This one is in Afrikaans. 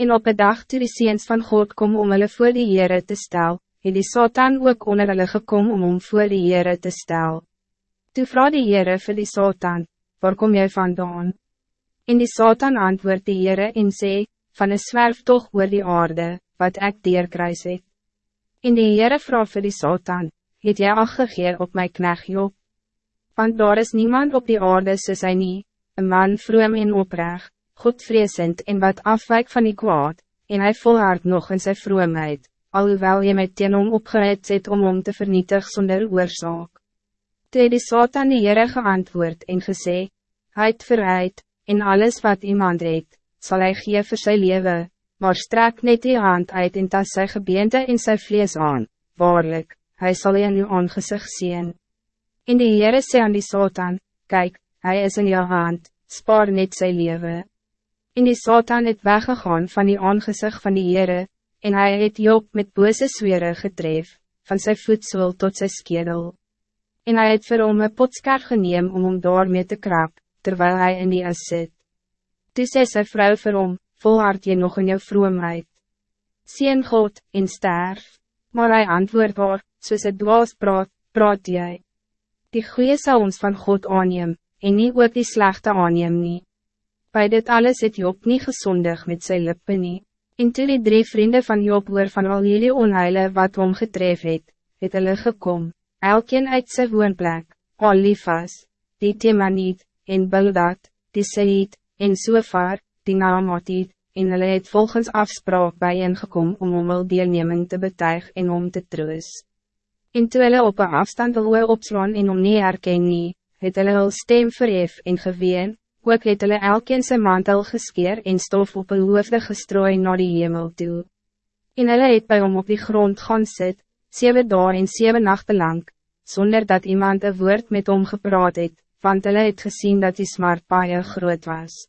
En op een dag toe die seens van God kom om hulle voor die Heere te stel, het die Satan ook onder hulle gekom om om voor die Heere te stel. Toe vraag die Heere vir die Satan, waar kom jy vandaan? En die Satan antwoord die Heere en sê, van een zwerftocht oor die aarde, wat ek deerkruis het. En die Heere vraag vir die Satan, het jy afgegeer op my knecht Job? Want daar is niemand op die aarde soos hy nie, een man vroom en oprecht, godvreesend en wat afwijk van die kwaad, en hij volhard nog in zijn vroomheid, alhoewel je met teen om opgeheid zit om om te vernietig zonder oorzaak. Toe die Satan die Heere geantwoord en gesê, Heid verheid, en alles wat iemand het, zal hij gee vir sy lewe, maar strek net die hand uit en tas sy gebeente en sy vlees aan, waarlik, hij zal je in uw aangezicht zien. En die Heere sê aan die Satan, Kijk, hij is in jou hand, spaar net sy lewe. En die Satan het weggegaan van die aangezicht van die Heere, en hij het Job met bose swere getref, van zijn voedsel tot zijn skedel. En hij het vir hom een potskar geneem om hom daarmee te krap, terwijl hij in die as sit. Toe sê sy vrou vir hom, volhard je nog in jou vroomheid. Sien God, en sterf, maar hij antwoord haar, soos het dwaas praat, praat jy. Die goeie sal ons van God aanneem, en nie ook die slechte aanneem nie. Bij dit alles het Job niet gezondig met zijn lippen nie. En toe die drie vrienden van Job hoor van al jullie onheile wat omgetref het, het hulle gekom, elkeen uit sy woonplek, Olifas, die Temaniet, en Bildad, die Seid, en Sofar, die Naamatiet, en hulle het volgens afspraak bijeengekom om om al deelneming te betuig en om te troos. En toe hulle op een afstand wil opslaan en om nie herken nie, het hulle hul stem verhef en geween, ook het hulle elkeen sy mantel geskeer en stof op een hoofde gestrooi naar die hemel toe. En hulle het by hom op die grond gaan sit, zeven dagen en zeven nachten lang, zonder dat iemand een woord met hom gepraat het, want hulle het gezien dat die smart baie groot was.